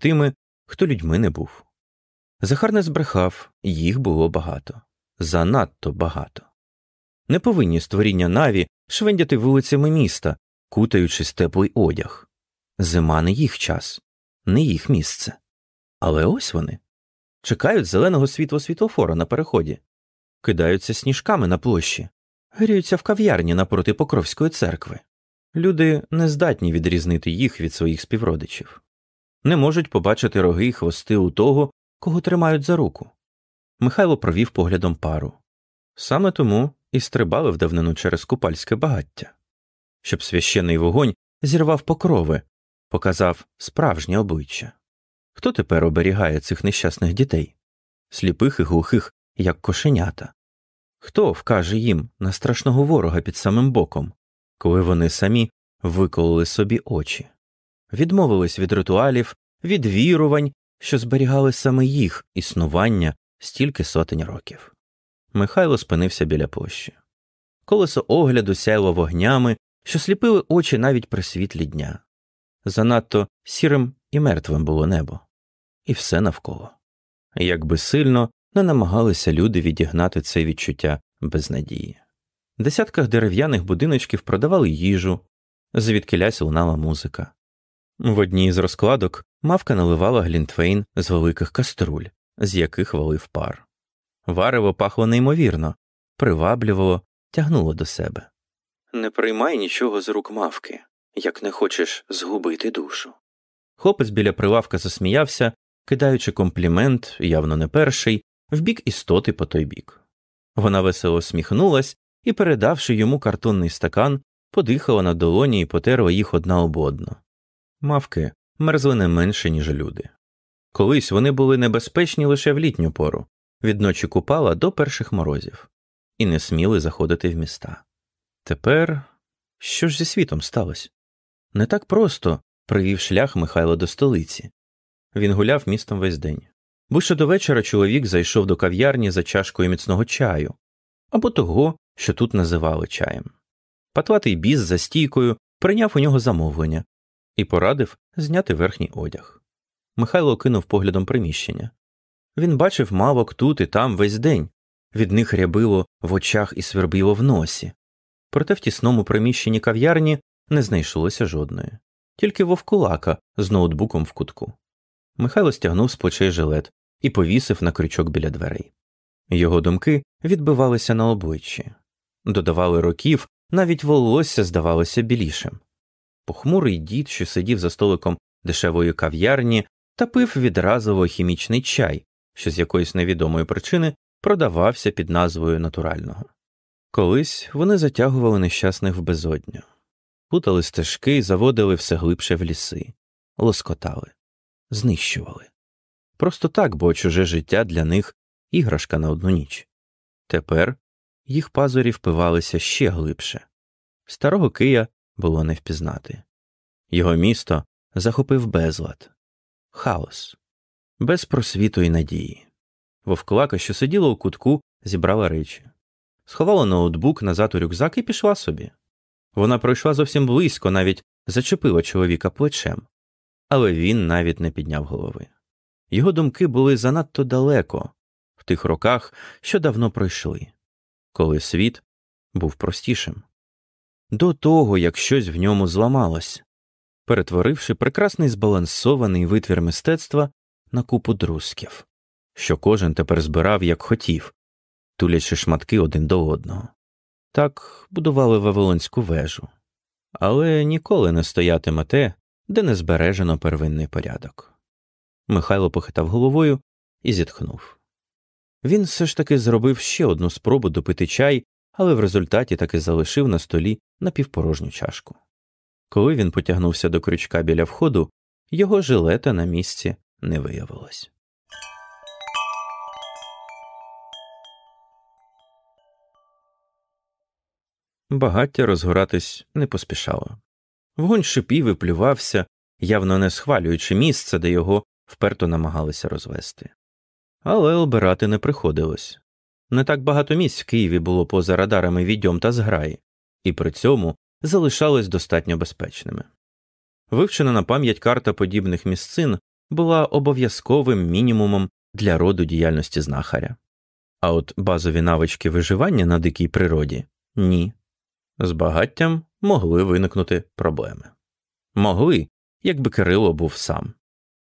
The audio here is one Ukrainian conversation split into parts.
тими, хто людьми не був. Захар не збрехав, їх було багато, занадто багато. Не повинні створіння наві швендяти вулицями міста, кутаючись теплий одяг. Зима не їх час, не їх місце. Але ось вони чекають зеленого світло світлофора на переході, кидаються сніжками на площі, гріються в кав'ярні напроти Покровської церкви. Люди не здатні відрізнити їх від своїх співродичів, не можуть побачити роги й хвости у того, кого тримають за руку. Михайло провів поглядом пару. Саме тому і стрибали в давнину через купальське багаття, щоб священний вогонь зірвав покрови, показав справжнє обличчя. Хто тепер оберігає цих нещасних дітей, сліпих і глухих, як кошенята? Хто вкаже їм на страшного ворога під самим боком, коли вони самі викололи собі очі, відмовились від ритуалів, від вірувань, що зберігали саме їх існування стільки сотень років? Михайло спинився біля площі. Колесо огляду сяйло вогнями, що сліпили очі навіть при світлі дня. Занадто сірим і мертвим було небо, і все навколо. Якби сильно не намагалися люди відігнати це відчуття безнадії. В десятках дерев'яних будиночків продавали їжу, звідкилясь лунала музика. В одній з розкладок мавка наливала глінтвейн з великих каструль, з яких валив пар. Варево пахло неймовірно, приваблювало, тягнуло до себе. Не приймай нічого з рук мавки, як не хочеш згубити душу. Хлопець біля прилавка засміявся, кидаючи комплімент, явно не перший, в бік істоти по той бік. Вона весело сміхнулась і, передавши йому картонний стакан, подихала на долоні і потерла їх одна об одну. Мавки мерзли не менше, ніж люди. Колись вони були небезпечні лише в літню пору, від ночі купала до перших морозів, і не сміли заходити в міста. Тепер що ж зі світом сталося? Не так просто привів шлях Михайло до столиці. Він гуляв містом весь день. Ближче до вечора чоловік зайшов до кав'ярні за чашкою міцного чаю або того, що тут називали чаєм. Патлатий біс за стійкою прийняв у нього замовлення і порадив зняти верхній одяг. Михайло кинув поглядом приміщення. Він бачив мавок тут і там весь день, від них рябило в очах і свербіло в носі. Проте в тісному приміщенні кав'ярні не знайшлося жодної, тільки вовкулака з ноутбуком в кутку. Михайло стягнув з плечей жилет і повісив на крючок біля дверей. Його думки відбивалися на обличчі, додавали років, навіть волосся здавалося білішим. Похмурий дід, що сидів за столиком дешевої кав'ярні, та пив відразово хімічний чай, що з якоїсь невідомої причини продавався під назвою натурального. Колись вони затягували нещасних в безодню, путали стежки і заводили все глибше в ліси, лоскотали, знищували. Просто так, бо чуже життя для них іграшка на одну ніч. Тепер їх пазурі впивалися ще глибше. Старого Кия було не впізнати. Його місто захопив безлад, хаос, без просвіту і надії. Вовклака, що сиділа у кутку, зібрала речі, сховала ноутбук назад у рюкзак і пішла собі. Вона пройшла зовсім близько, навіть зачепила чоловіка плечем, але він навіть не підняв голови. Його думки були занадто далеко, в тих роках, що давно пройшли, коли світ був простішим. До того, як щось в ньому зламалось, перетворивши прекрасний збалансований витвір мистецтва на купу друзків, що кожен тепер збирав як хотів, тулячи шматки один до одного. Так будували Вавилонську вежу, але ніколи не стоятиме те, де не збережено первинний порядок. Михайло похитав головою і зітхнув. Він все ж таки зробив ще одну спробу допити чай, але в результаті таки залишив на столі напівпорожню чашку. Коли він потягнувся до крючка біля входу, його жилета на місці не виявилось. Багаття розгоратись не поспішало. Вогонь шипів і плювався, явно не схвалюючи місце, де його вперто намагалися розвести. Але обирати не приходилось. Не так багато місць в Києві було поза радарами відьом та зграї, і при цьому залишались достатньо безпечними. Вивчена на пам'ять карта подібних місцин була обов'язковим мінімумом для роду діяльності знахаря. А от базові навички виживання на дикій природі ні. З багаттям могли виникнути проблеми. Могли, якби Кирило був сам.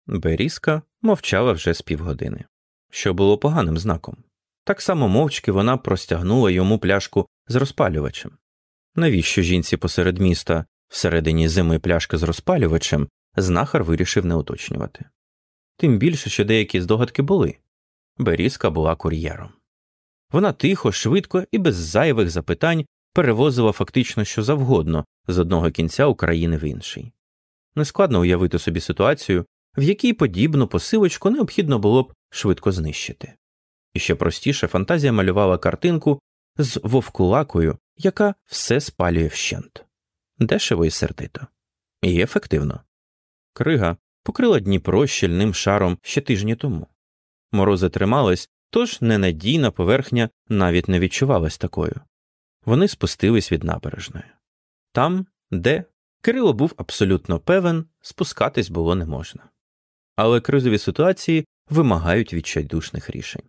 Берізка мовчала вже з півгодини, що було поганим знаком. Так само мовчки вона простягнула йому пляшку з розпалювачем. Навіщо жінці посеред міста всередині зими пляшка з розпалювачем знахар вирішив не уточнювати. Тим більше, що деякі здогадки були Берізка була кур'єром. Вона тихо, швидко і без зайвих запитань перевозила фактично що завгодно з одного кінця України в інший. Нескладно уявити собі ситуацію, в якій подібну посилочку необхідно було б швидко знищити. І ще простіше фантазія малювала картинку з вовкулакою, яка все спалює вщент дешево і сердито, і ефективно. Крига покрила Дніпро щільним шаром ще тижні тому. Морози тримались, тож ненадійна поверхня навіть не відчувалась такою. Вони спустились від набережної. Там, де Кирило був абсолютно певен, спускатись було не можна. Але кризові ситуації вимагають відчайдушних рішень.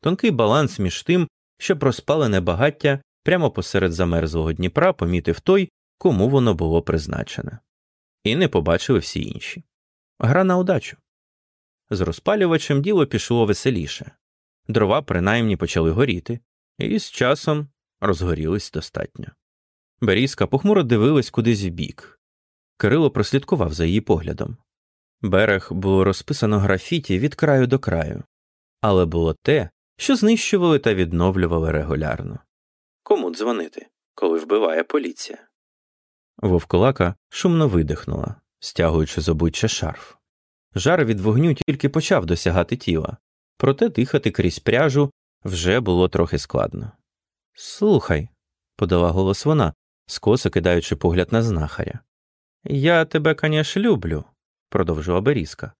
Тонкий баланс між тим, щоб розпалене багаття прямо посеред замерзлого Дніпра помітив той, кому воно було призначене, і не побачили всі інші. Гра на удачу. З розпалювачем діло пішло веселіше, дрова принаймні почали горіти, і з часом розгорілись достатньо. Берізка похмуро дивилась кудись в бік. Кирило прослідкував за її поглядом. Берег було розписано графіті від краю до краю, але було те, що знищували та відновлювали регулярно. Кому дзвонити, коли вбиває поліція? Вовколака шумно видихнула, стягуючи з обличчя шарф. Жар від вогню тільки почав досягати тіла, проте дихати крізь пряжу вже було трохи складно. Слухай, подала голос вона, скоса кидаючи погляд на знахаря. Я тебе, конечно, люблю, продовжила Берізка.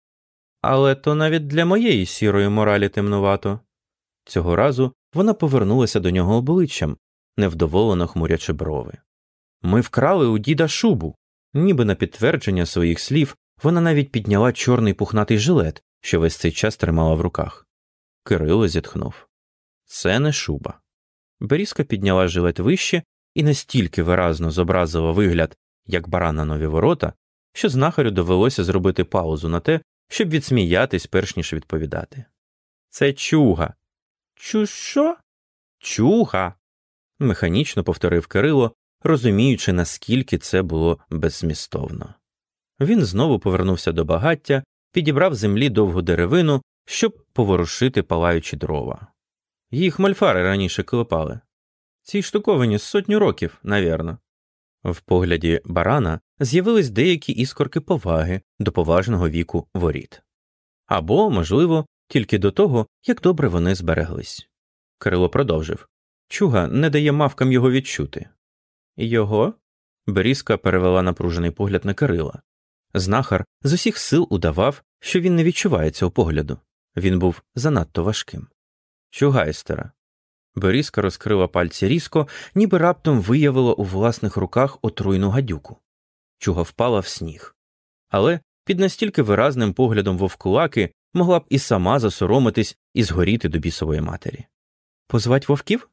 Але то навіть для моєї сірої моралі темнувато. Цього разу вона повернулася до нього обличчям, невдоволено хмурячи брови. Ми вкрали у діда шубу. Ніби на підтвердження своїх слів вона навіть підняла чорний пухнатий жилет, що весь цей час тримала в руках. Кирило зітхнув. Це не шуба. Берізка підняла жилет вище і настільки виразно зобразила вигляд, як баран на нові ворота, що знахарю довелося зробити паузу на те, щоб відсміятись, перш ніж відповідати. Це чуга. Чу що? Чуга. механічно повторив Кирило, розуміючи, наскільки це було беззмістовно. Він знову повернувся до багаття, підібрав землі довгу деревину, щоб поворушити палаючі дрова. Їх мальфари раніше клепали. Цій штуковині сотню років, навірно. В погляді барана з'явились деякі іскорки поваги до поважного віку воріт. Або, можливо, тільки до того, як добре вони збереглись. Кирило продовжив Чуга не дає мавкам його відчути. Його? Берізка перевела напружений погляд на Кирила. Знахар з усіх сил удавав, що він не відчуває цього погляду. Він був занадто важким. Чугайстера. Берізка розкрила пальці різко, ніби раптом виявила у власних руках отруйну гадюку. Чуга впала в сніг. Але під настільки виразним поглядом вовкулаки могла б і сама засоромитись і згоріти до бісової матері. Позвать вовків?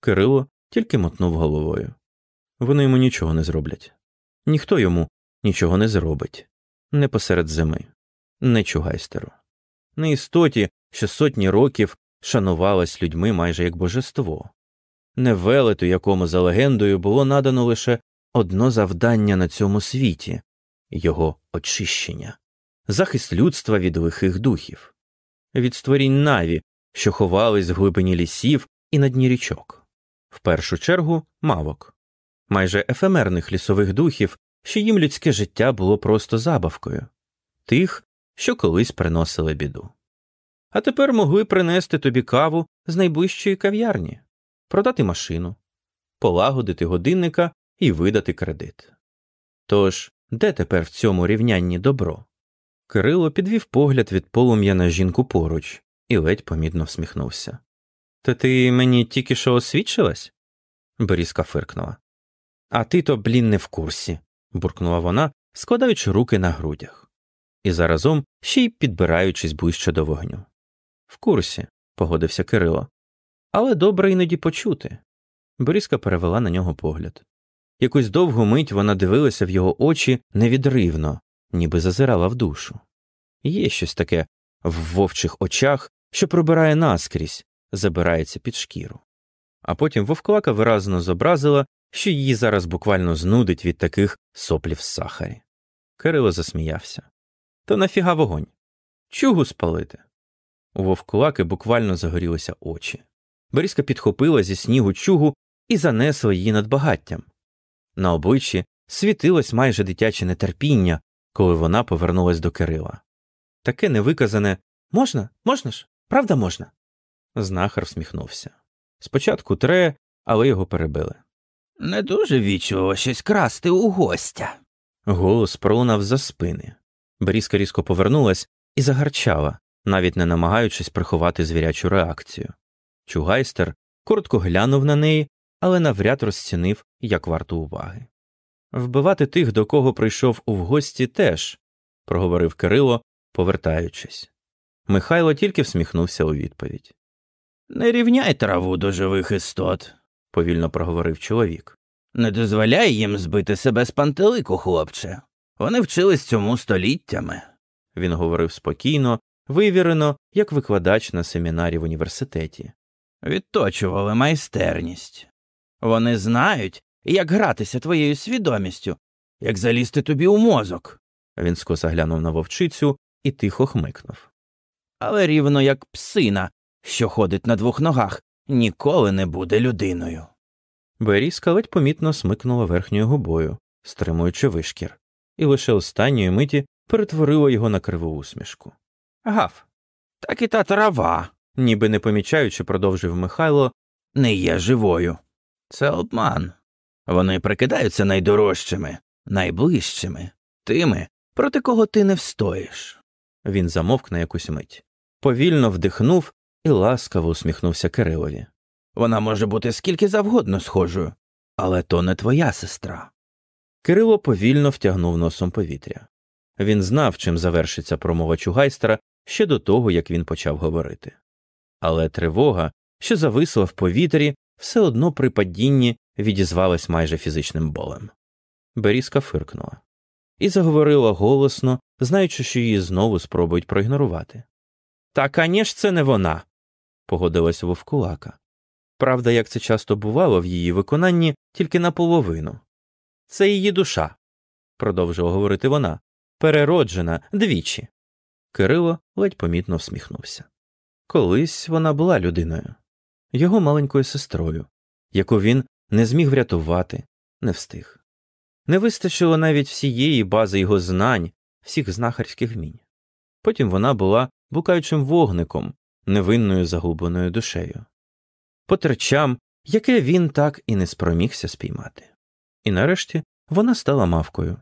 Кирило тільки мотнув головою. Вони йому нічого не зроблять. Ніхто йому нічого не зробить не посеред зими, не чугайстеру, не істоті, що сотні років шанувалась людьми майже як божество, не велету, якому за легендою було надано лише одно завдання на цьому світі його очищення, захист людства від лихих духів, від створінь наві, що ховались в глибині лісів і на дні річок, в першу чергу мавок майже ефемерних лісових духів, що їм людське життя було просто забавкою, тих, що колись приносили біду. А тепер могли принести тобі каву з найближчої кав'ярні, продати машину, полагодити годинника і видати кредит. Тож, де тепер в цьому рівнянні добро? Кирило підвів погляд від полум'я на жінку поруч і ледь помітно всміхнувся. То ти мені тільки що освідчилась? Борізка фиркнула. А ти то, блін, не в курсі, буркнула вона, складаючи руки на грудях. і заразом ще й підбираючись ближче до вогню. В курсі, погодився Кирило, але добре іноді почути. Боріска перевела на нього погляд. Якусь довгу мить вона дивилася в його очі невідривно, ніби зазирала в душу. Є щось таке в вовчих очах, що пробирає наскрізь, забирається під шкіру. А потім вовклака виразно зобразила, що її зараз буквально знудить від таких соплів сахарі. Кирило засміявся. То нафіга вогонь? Чугу спалити? У вовкулаки буквально загорілися очі. Борізка підхопила зі снігу чугу і занесла її над багаттям. На обличчі світилось майже дитяче нетерпіння, коли вона повернулась до Кирила. Таке невиказане можна, можна ж, правда можна? Знахар всміхнувся. Спочатку тре, але його перебили. Не дуже вічливо щось красти у гостя. Голос пролунав за спини. Берізка різко повернулась і загарчала, навіть не намагаючись приховати звірячу реакцію. Чугайстер коротко глянув на неї, але навряд розцінив як варту уваги. Вбивати тих, до кого прийшов у гості, теж, проговорив Кирило, повертаючись. Михайло тільки всміхнувся у відповідь. Не рівняй траву до живих істот, повільно проговорив чоловік. Не дозволяй їм збити себе з пантелику, хлопче. Вони вчились цьому століттями. Він говорив спокійно, вивірено, як викладач на семінарі в університеті. Відточували майстерність. Вони знають, як гратися твоєю свідомістю, як залізти тобі у мозок. Він скоса глянув на вовчицю і тихо хмикнув. Але рівно як псина, що ходить на двох ногах, ніколи не буде людиною. Берізка ледь помітно смикнула верхньою губою, стримуючи вишкір, і лише останньої миті перетворила його на криву усмішку. Гав. Так і та трава, ніби не помічаючи, продовжив Михайло, не є живою. Це обман. Вони прикидаються найдорожчими, найближчими, тими, проти кого ти не встоїш. Він замовк на якусь мить, повільно вдихнув і ласкаво усміхнувся Кирилові. Вона може бути скільки завгодно схожою, але то не твоя сестра. Кирило повільно втягнув носом повітря. Він знав, чим завершиться промова чугайстера ще до того, як він почав говорити. Але тривога, що зависла в повітрі, все одно при падінні відізвалась майже фізичним болем. Берізка фиркнула і заговорила голосно, знаючи, що її знову спробують проігнорувати. Та, канєш, це не вона, погодилась вовкулака. Правда, як це часто бувало в її виконанні, тільки наполовину. Це її душа, продовжила говорити вона, перероджена двічі. Кирило ледь помітно всміхнувся. Колись вона була людиною, його маленькою сестрою, яку він не зміг врятувати, не встиг. Не вистачило навіть всієї бази його знань, всіх знахарських вмінь. Потім вона була букаючим вогником, невинною заглубленою душею, потерчам, яке він так і не спромігся спіймати. І нарешті вона стала мавкою,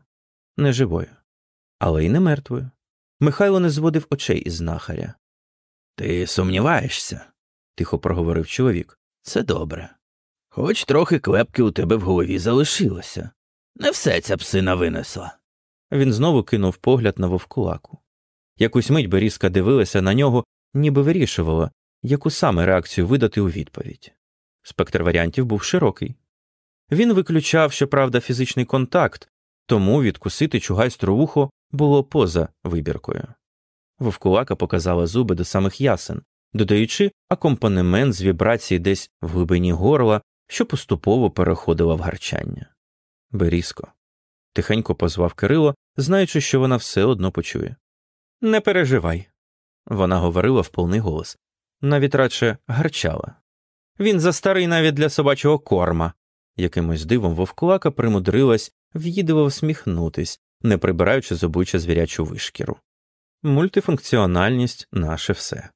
не живою, але й не мертвою. Михайло не зводив очей із знахаря. Ти сумніваєшся, тихо проговорив чоловік. Це добре. Хоч трохи клепки у тебе в голові залишилося. Не все ця псина винесла. Він знову кинув погляд на вовкулаку. Якусь мить Берізка дивилася на нього, ніби вирішувала, яку саме реакцію видати у відповідь. Спектр варіантів був широкий. Він виключав, щоправда, фізичний контакт, тому відкусити чугайстру вухо було поза вибіркою. Вовкулака показала зуби до самих ясен, додаючи акомпанемент з вібрації десь в глибині горла, що поступово переходила в гарчання. Берізко. Тихенько позвав Кирило, знаючи, що вона все одно почує. Не переживай. Вона говорила в повний голос, навіть радше гарчала. Він застарий навіть для собачого корма. Якимось дивом вовкулака примудрилась в'їдиво всміхнутись, не прибираючи з обличчя звірячу вишкіру. Мультифункціональність наше все.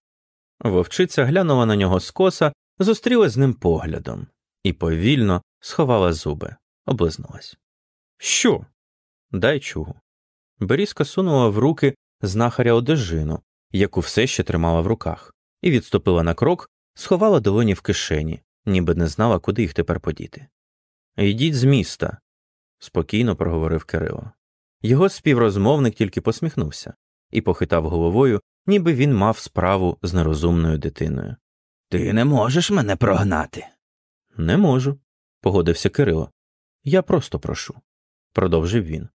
Вовчиця глянула на нього скоса, зустріла з ним поглядом і повільно сховала зуби, облизнулась. Що? Дай чугу. Берізка сунула в руки знахаря одежину, яку все ще тримала в руках, і відступила на крок, сховала долоні в кишені, ніби не знала, куди їх тепер подіти. Йдіть з міста, спокійно проговорив Кирило. Його співрозмовник тільки посміхнувся. і похитав головою, ніби він мав справу з нерозумною дитиною. Ти не можеш мене прогнати. Не можу, погодився Кирило. Я просто прошу, продовжив він.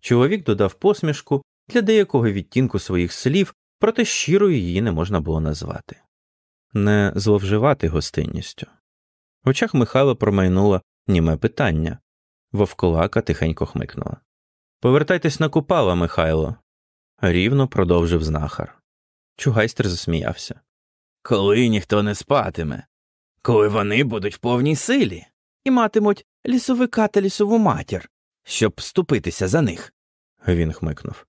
Чоловік додав посмішку для деякого відтінку своїх слів, проте щирою її не можна було назвати. Не зловживати гостинністю. В очах Михайла промайнуло німе питання. Вовкулака тихенько хмикнула. Повертайтесь на купала, Михайло, рівно продовжив знахар. Чугайстер засміявся. Коли ніхто не спатиме, коли вони будуть в повній силі і матимуть лісовика та лісову матір, щоб вступитися за них. Він хмикнув.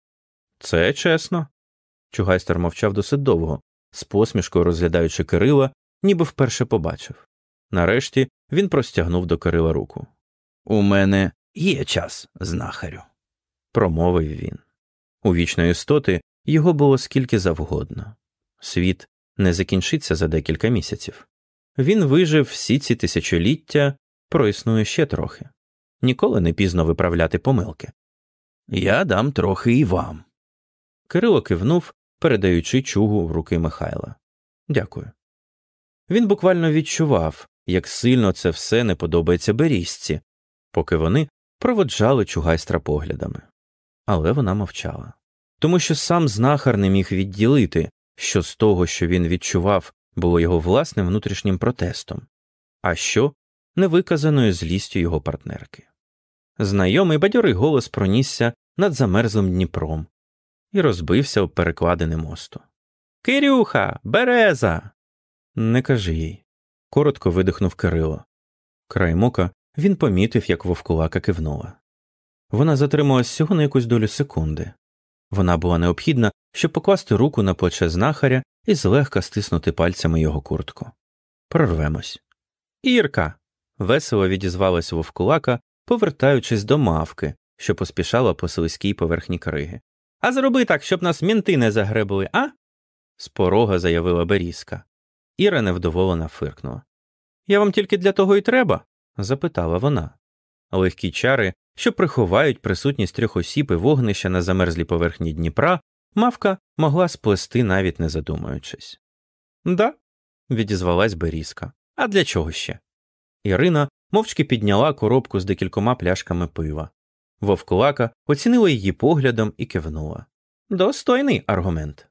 Це чесно. Чугайстер мовчав досить довго, з посмішкою розглядаючи Кирила, ніби вперше побачив. Нарешті він простягнув до Кирила руку. У мене є час, знахарю, промовив він. У вічної істоти його було скільки завгодно. Світ не закінчиться за декілька місяців. Він вижив всі ці тисячоліття, проіснує ще трохи. Ніколи не пізно виправляти помилки. Я дам трохи і вам. Кирило кивнув, передаючи чугу в руки Михайла. Дякую. Він буквально відчував, як сильно це все не подобається берізці, поки вони проводжали чугайстра поглядами. Але вона мовчала. Тому що сам знахар не міг відділити, що з того, що він відчував, було його власним внутрішнім протестом, а що невиказаною злістю його партнерки. Знайомий бадьорий голос пронісся над замерзлим Дніпром і розбився об перекладини мосту. Кирюха, береза. Не кажи їй. Коротко видихнув Кирило. Край мока він помітив, як вовкулака кивнула. Вона затрималась всього на якусь долю секунди. Вона була необхідна, щоб покласти руку на плече знахаря і злегка стиснути пальцями його куртку. Прорвемось. Ірка. весело відізвалась вовкулака, повертаючись до мавки, що поспішала по слизькій поверхні криги. А зроби так, щоб нас мінти не загребли, а? з порога заявила Берізка. Іра невдоволена фиркнула. Я вам тільки для того й треба? запитала вона. Легкі чари, що приховають присутність трьох осіб і вогнища на замерзлій поверхні Дніпра, мавка могла сплести, навіть не задумуючись. Да, відізвалась Берізка. А для чого ще? Ірина мовчки підняла коробку з декількома пляшками пива. Вовкулака оцінила її поглядом і кивнула. Достойний аргумент.